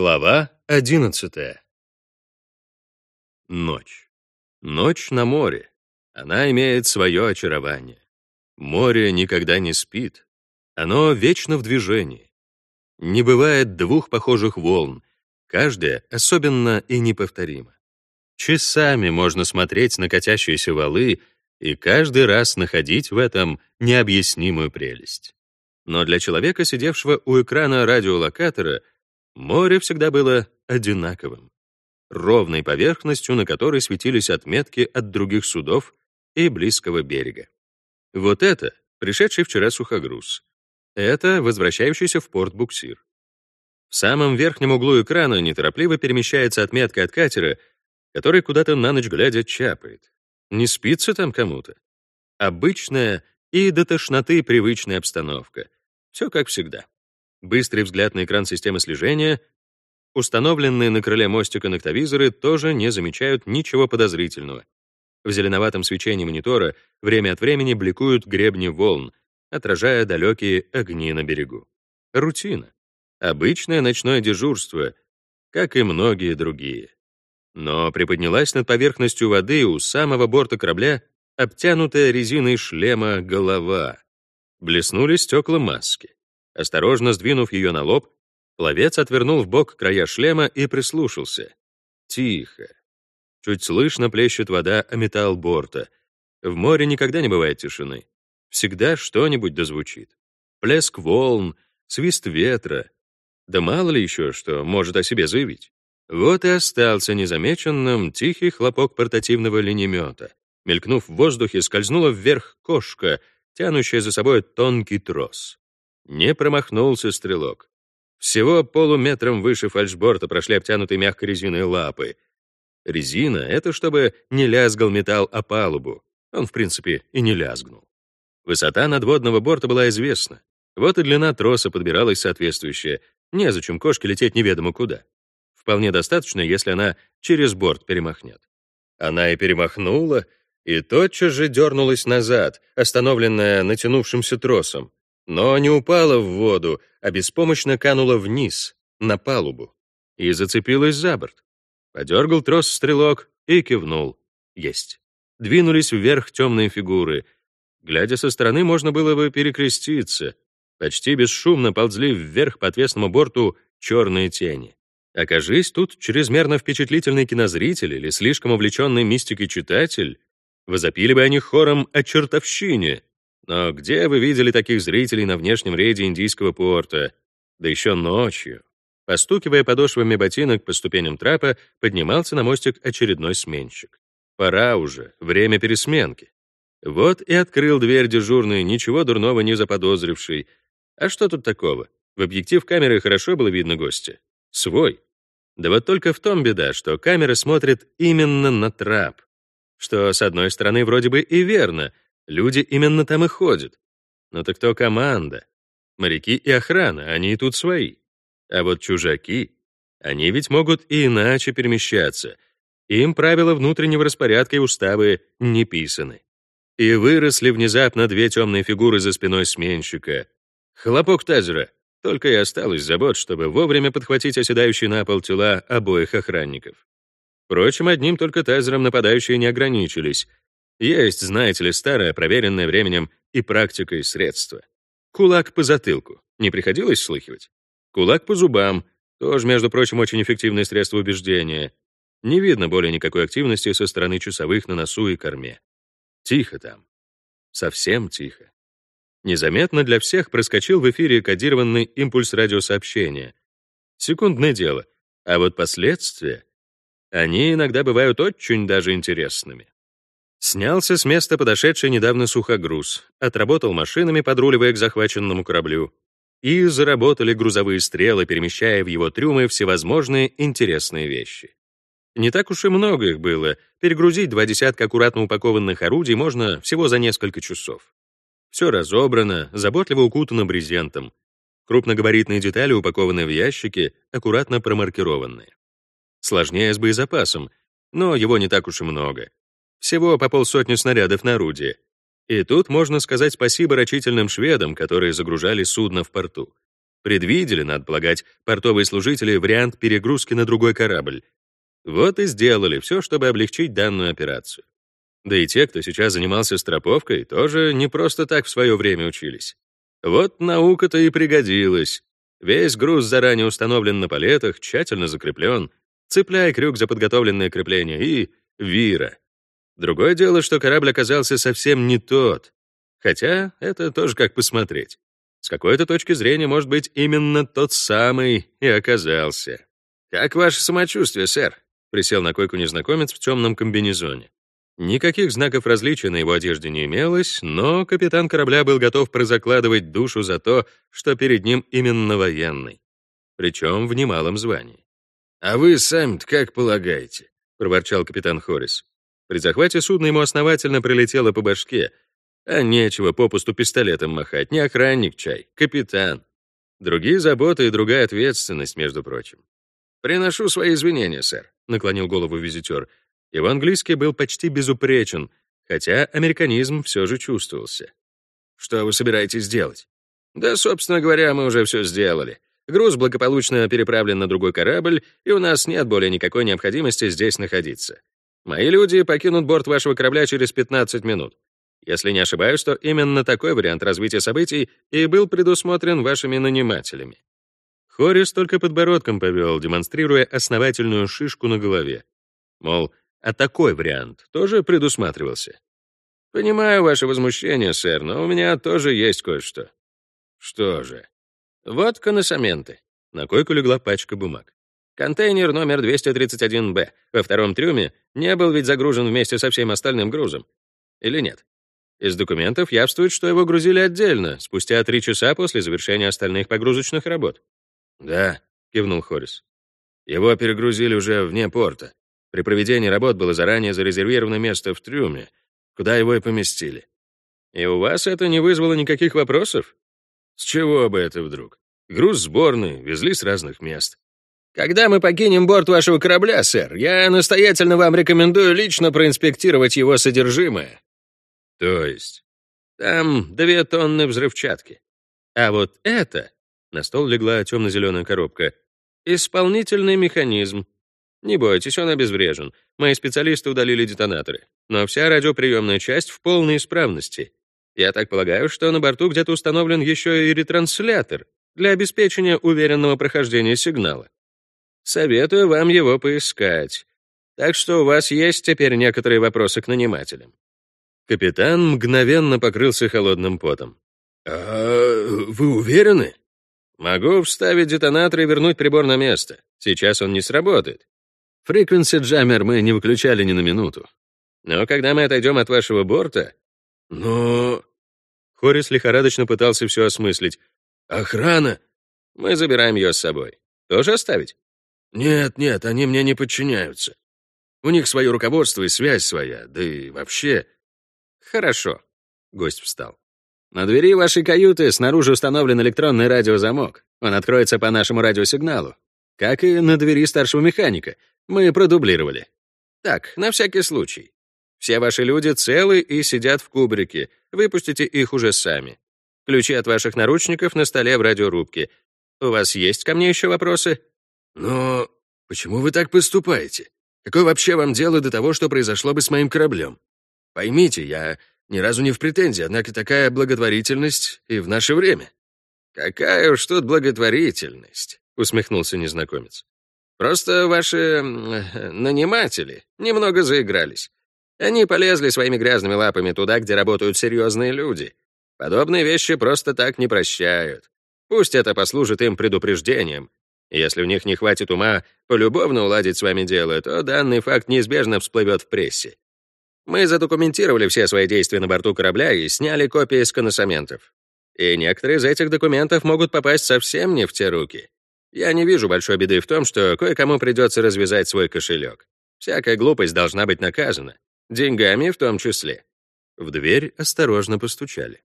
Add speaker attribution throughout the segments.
Speaker 1: Глава 11. Ночь. Ночь на море. Она имеет свое очарование. Море никогда не спит. Оно вечно в движении. Не бывает двух похожих волн, каждая особенно и неповторима. Часами можно смотреть на катящиеся валы и каждый раз находить в этом необъяснимую прелесть. Но для человека, сидевшего у экрана радиолокатора, Море всегда было одинаковым, ровной поверхностью, на которой светились отметки от других судов и близкого берега. Вот это пришедший вчера сухогруз. Это возвращающийся в порт буксир. В самом верхнем углу экрана неторопливо перемещается отметка от катера, который куда-то на ночь глядя чапает. Не спится там кому-то. Обычная и до тошноты привычная обстановка. Все как всегда. Быстрый взгляд на экран системы слежения. Установленные на крыле мостика ноктовизоры тоже не замечают ничего подозрительного. В зеленоватом свечении монитора время от времени бликуют гребни волн, отражая далекие огни на берегу. Рутина. Обычное ночное дежурство, как и многие другие. Но приподнялась над поверхностью воды у самого борта корабля обтянутая резиной шлема голова. Блеснули стекла маски. Осторожно сдвинув ее на лоб, пловец отвернул в бок края шлема и прислушался. Тихо. Чуть слышно плещет вода о металл борта. В море никогда не бывает тишины. Всегда что-нибудь дозвучит. Плеск волн, свист ветра. Да мало ли еще что может о себе заявить. Вот и остался незамеченным тихий хлопок портативного линемета. Мелькнув в воздухе, скользнула вверх кошка, тянущая за собой тонкий трос. Не промахнулся стрелок. Всего полуметром выше фальшборта прошли обтянутые мягкой резиной лапы. Резина — это чтобы не лязгал металл о палубу. Он, в принципе, и не лязгнул. Высота надводного борта была известна. Вот и длина троса подбиралась соответствующая. Незачем кошке лететь неведомо куда. Вполне достаточно, если она через борт перемахнет. Она и перемахнула, и тотчас же дернулась назад, остановленная натянувшимся тросом но не упала в воду, а беспомощно канула вниз, на палубу, и зацепилась за борт. Подергал трос стрелок и кивнул. Есть. Двинулись вверх темные фигуры. Глядя со стороны, можно было бы перекреститься. Почти бесшумно ползли вверх по отвесному борту черные тени. Окажись тут чрезмерно впечатлительный кинозритель или слишком увлеченный мистикой читатель, возопили бы они хором о чертовщине — но где вы видели таких зрителей на внешнем рейде индийского порта? Да еще ночью. Постукивая подошвами ботинок по ступеням трапа, поднимался на мостик очередной сменщик. Пора уже, время пересменки. Вот и открыл дверь дежурный, ничего дурного не заподозривший. А что тут такого? В объектив камеры хорошо было видно гостя. Свой. Да вот только в том беда, что камера смотрит именно на трап. Что, с одной стороны, вроде бы и верно, Люди именно там и ходят. Но так кто команда? Моряки и охрана, они и тут свои. А вот чужаки, они ведь могут и иначе перемещаться. Им правила внутреннего распорядка и уставы не писаны. И выросли внезапно две темные фигуры за спиной сменщика. Хлопок тазера. Только и осталось забот, чтобы вовремя подхватить оседающие на пол тела обоих охранников. Впрочем, одним только тазером нападающие не ограничились. Есть, знаете ли, старое, проверенное временем и практикой средство. Кулак по затылку. Не приходилось слыхивать? Кулак по зубам. Тоже, между прочим, очень эффективное средство убеждения. Не видно более никакой активности со стороны часовых на носу и корме. Тихо там. Совсем тихо. Незаметно для всех проскочил в эфире кодированный импульс радиосообщения. Секундное дело. А вот последствия, они иногда бывают очень даже интересными. Снялся с места подошедший недавно сухогруз, отработал машинами, подруливая к захваченному кораблю. И заработали грузовые стрелы, перемещая в его трюмы всевозможные интересные вещи. Не так уж и много их было. Перегрузить два десятка аккуратно упакованных орудий можно всего за несколько часов. Все разобрано, заботливо укутано брезентом. Крупногабаритные детали упакованы в ящики, аккуратно промаркированные. Сложнее с боезапасом, но его не так уж и много. Всего по полсотни снарядов на орудие. И тут можно сказать спасибо рачительным шведам, которые загружали судно в порту. Предвидели, надо полагать, портовые служители вариант перегрузки на другой корабль. Вот и сделали все, чтобы облегчить данную операцию. Да и те, кто сейчас занимался строповкой, тоже не просто так в свое время учились. Вот наука-то и пригодилась. Весь груз заранее установлен на палетах, тщательно закреплен, цепляя крюк за подготовленное крепление и вира. Другое дело, что корабль оказался совсем не тот. Хотя это тоже как посмотреть. С какой-то точки зрения, может быть, именно тот самый и оказался. «Как ваше самочувствие, сэр?» — присел на койку незнакомец в темном комбинезоне. Никаких знаков различия на его одежде не имелось, но капитан корабля был готов прозакладывать душу за то, что перед ним именно военный, причем в немалом звании.
Speaker 2: «А вы сами-то как полагаете?» — проворчал капитан Хорис.
Speaker 1: При захвате судна ему основательно прилетело по башке, а нечего попусту пистолетом махать, не охранник чай, капитан. Другие заботы и другая ответственность, между прочим.
Speaker 2: «Приношу свои извинения, сэр», —
Speaker 1: наклонил голову визитер, его английский был почти безупречен, хотя американизм все же чувствовался.
Speaker 2: «Что вы собираетесь делать?»
Speaker 1: «Да, собственно говоря, мы уже все сделали. Груз благополучно переправлен на другой корабль, и у нас нет более никакой необходимости здесь находиться. Мои люди покинут борт вашего корабля через 15 минут. Если не ошибаюсь, то именно такой вариант развития событий и был предусмотрен вашими нанимателями». Хорис только подбородком повел, демонстрируя основательную шишку на голове. Мол, а такой вариант тоже предусматривался? Понимаю ваше возмущение, сэр, но у меня тоже есть кое-что.
Speaker 2: Что же?
Speaker 1: Вот коносаменты. На койку легла пачка бумаг. Контейнер номер 231Б во втором трюме не был ведь загружен вместе со всем остальным грузом. Или нет? Из документов явствует, что его грузили отдельно, спустя три часа после завершения остальных погрузочных работ.
Speaker 2: «Да», — кивнул Хорис. «Его перегрузили уже вне порта. При проведении работ было заранее зарезервировано место в трюме, куда его и поместили.
Speaker 1: И у вас это не вызвало никаких вопросов?
Speaker 2: С чего бы это вдруг? Груз сборный, везли с разных мест.
Speaker 1: Когда мы покинем борт вашего корабля, сэр, я настоятельно вам рекомендую лично проинспектировать его содержимое.
Speaker 2: То есть?
Speaker 1: Там две тонны взрывчатки. А вот это, на стол легла темно-зеленая коробка, исполнительный механизм, не бойтесь, он обезврежен. Мои специалисты удалили детонаторы. Но вся радиоприемная часть в полной исправности. Я так полагаю, что на борту где-то установлен еще и ретранслятор для обеспечения уверенного прохождения сигнала. Советую вам его поискать. Так что у вас есть теперь некоторые вопросы к нанимателям. Капитан мгновенно покрылся холодным потом.
Speaker 2: «А вы уверены?»
Speaker 1: «Могу вставить детонатор и вернуть прибор на место. Сейчас он не сработает. Фриквенси джаммер мы не выключали ни на минуту. Но когда мы отойдем от вашего борта...
Speaker 2: Но...
Speaker 1: Хорис лихорадочно пытался все осмыслить.
Speaker 2: Охрана?
Speaker 1: Мы забираем ее с собой. Тоже оставить?
Speaker 2: Нет, нет, они мне не подчиняются. У них свое руководство и связь своя, да и вообще...
Speaker 1: Хорошо. Гость встал. На двери вашей каюты снаружи установлен электронный радиозамок. Он откроется по нашему радиосигналу. Как и на двери старшего механика. Мы продублировали. Так, на всякий случай. Все ваши люди целы и сидят в кубрике. Выпустите их уже сами. Ключи от ваших наручников на столе в радиорубке. У вас есть ко мне еще вопросы?
Speaker 2: Но почему вы так поступаете? Какое вообще вам дело до того, что произошло бы с моим кораблем? Поймите, я ни разу не в претензии, однако такая благотворительность и в наше время.
Speaker 1: Какая уж тут благотворительность, усмехнулся незнакомец. Просто ваши наниматели немного заигрались. Они полезли своими грязными лапами туда, где работают серьезные люди. Подобные вещи просто так не прощают. Пусть это послужит им предупреждением. Если у них не хватит ума полюбовно уладить с вами дело, то данный факт неизбежно всплывет в прессе. Мы задокументировали все свои действия на борту корабля и сняли копии с коносаментов. И некоторые из этих документов могут попасть совсем не в те руки. Я не вижу большой беды в том, что кое-кому придется развязать свой кошелек. Всякая глупость должна быть наказана. Деньгами в том числе. В дверь осторожно постучали.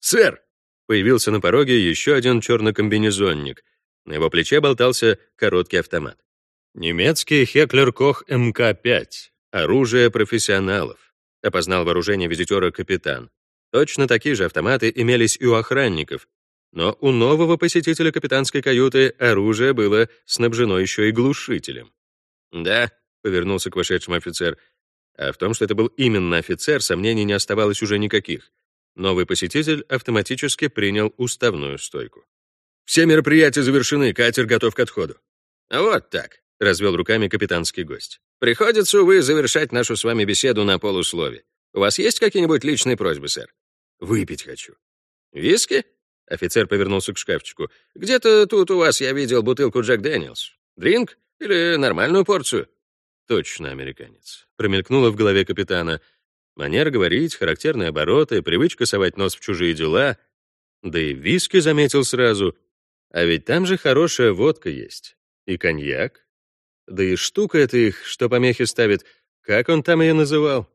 Speaker 2: «Сэр!»
Speaker 1: Появился на пороге еще один черный комбинезонник. На его плече болтался короткий автомат. Немецкий Хеклер Кох МК-5. Оружие профессионалов. Опознал вооружение визитера капитан. Точно такие же автоматы имелись и у охранников. Но у нового посетителя капитанской каюты оружие было снабжено еще и глушителем. «Да», — повернулся к вошедшему офицер, а в том, что это был именно офицер, сомнений не оставалось уже никаких. Новый посетитель автоматически принял уставную стойку.
Speaker 2: «Все мероприятия завершены, катер готов к отходу».
Speaker 1: «Вот так», — развел руками капитанский гость. «Приходится, увы, завершать нашу с вами беседу на полуслове. У вас есть какие-нибудь личные просьбы, сэр?»
Speaker 2: «Выпить хочу».
Speaker 1: «Виски?» Офицер повернулся к шкафчику. «Где-то тут у вас я видел бутылку Jack Daniel's. Drink или нормальную порцию?»
Speaker 2: «Точно американец», — промелькнуло в голове капитана. Манера говорить, характерные обороты, привычка совать нос в чужие дела. Да и виски заметил сразу. А ведь там же хорошая водка есть. И коньяк. Да и штука эта их, что помехи ставит, как он там ее называл?